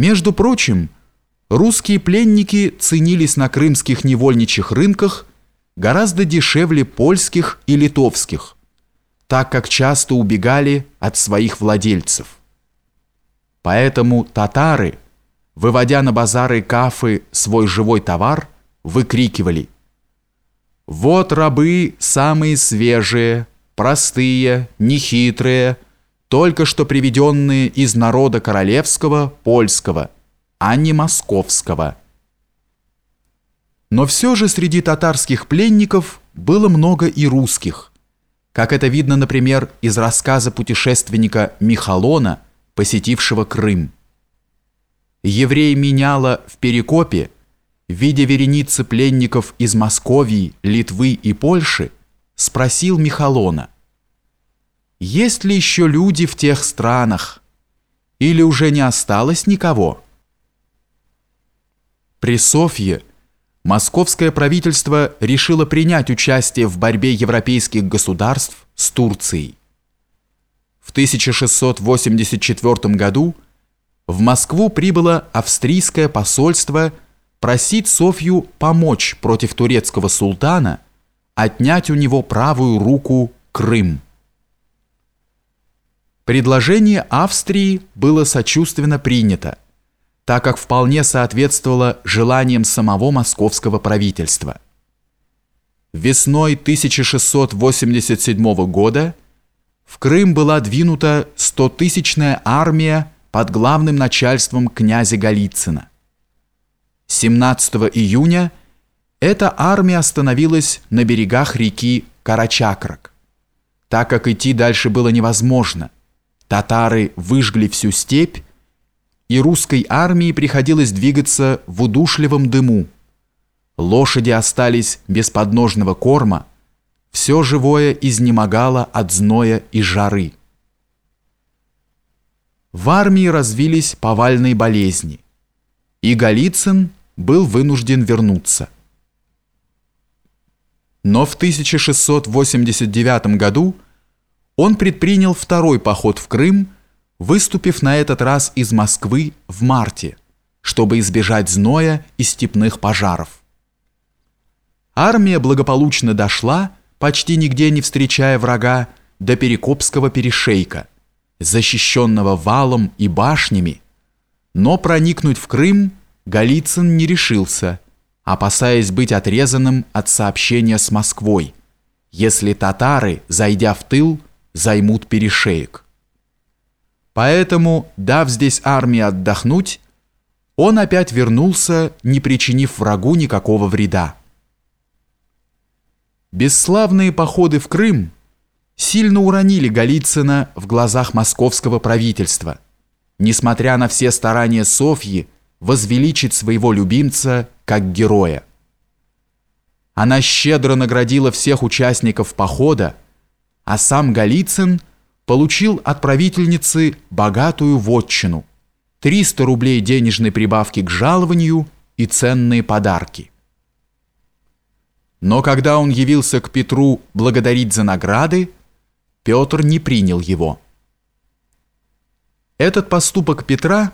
Между прочим, русские пленники ценились на крымских невольничьих рынках гораздо дешевле польских и литовских, так как часто убегали от своих владельцев. Поэтому татары, выводя на базары кафы свой живой товар, выкрикивали «Вот рабы самые свежие, простые, нехитрые, только что приведенные из народа королевского, польского, а не московского». Но все же среди татарских пленников было много и русских, как это видно, например, из рассказа путешественника Михалона – посетившего Крым. Еврей меняла в Перекопе, видя вереницы пленников из Московии, Литвы и Польши, спросил Михалона, «Есть ли еще люди в тех странах? Или уже не осталось никого?» При Софье московское правительство решило принять участие в борьбе европейских государств с Турцией. В 1684 году в Москву прибыло австрийское посольство просить Софью помочь против турецкого султана отнять у него правую руку Крым. Предложение Австрии было сочувственно принято, так как вполне соответствовало желаниям самого московского правительства. Весной 1687 года в Крым была двинута стотысячная армия под главным начальством князя Голицына. 17 июня эта армия остановилась на берегах реки Карачакрак. Так как идти дальше было невозможно, татары выжгли всю степь, и русской армии приходилось двигаться в удушливом дыму. Лошади остались без подножного корма, все живое изнемогало от зноя и жары. В армии развились повальные болезни, и Голицын был вынужден вернуться. Но в 1689 году он предпринял второй поход в Крым, выступив на этот раз из Москвы в марте, чтобы избежать зноя и степных пожаров. Армия благополучно дошла почти нигде не встречая врага, до Перекопского перешейка, защищенного валом и башнями, но проникнуть в Крым Голицын не решился, опасаясь быть отрезанным от сообщения с Москвой, если татары, зайдя в тыл, займут перешеек. Поэтому, дав здесь армии отдохнуть, он опять вернулся, не причинив врагу никакого вреда. Бесславные походы в Крым сильно уронили Голицына в глазах московского правительства, несмотря на все старания Софьи возвеличить своего любимца как героя. Она щедро наградила всех участников похода, а сам Голицын получил от правительницы богатую вотчину, 300 рублей денежной прибавки к жалованию и ценные подарки. Но когда он явился к Петру благодарить за награды, Петр не принял его. Этот поступок Петра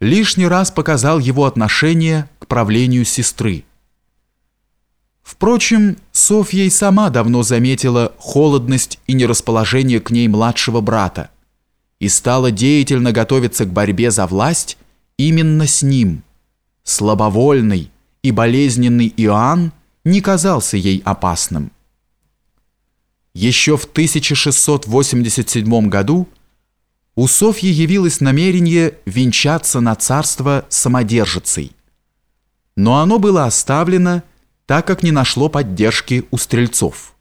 лишний раз показал его отношение к правлению сестры. Впрочем, Софья и сама давно заметила холодность и нерасположение к ней младшего брата и стала деятельно готовиться к борьбе за власть именно с ним. Слабовольный и болезненный Иоанн не казался ей опасным. Еще в 1687 году у Софьи явилось намерение венчаться на царство самодержицей, но оно было оставлено, так как не нашло поддержки у стрельцов.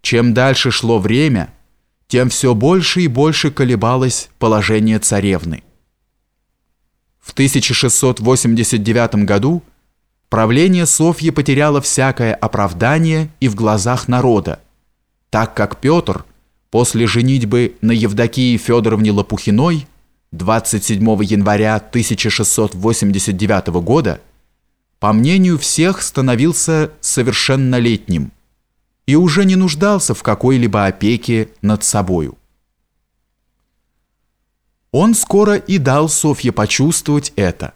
Чем дальше шло время, тем все больше и больше колебалось положение царевны. В 1689 году правление Софьи потеряло всякое оправдание и в глазах народа, так как Петр после женитьбы на Евдокии Федоровне Лопухиной 27 января 1689 года, по мнению всех, становился совершеннолетним и уже не нуждался в какой-либо опеке над собою. Он скоро и дал Софье почувствовать это.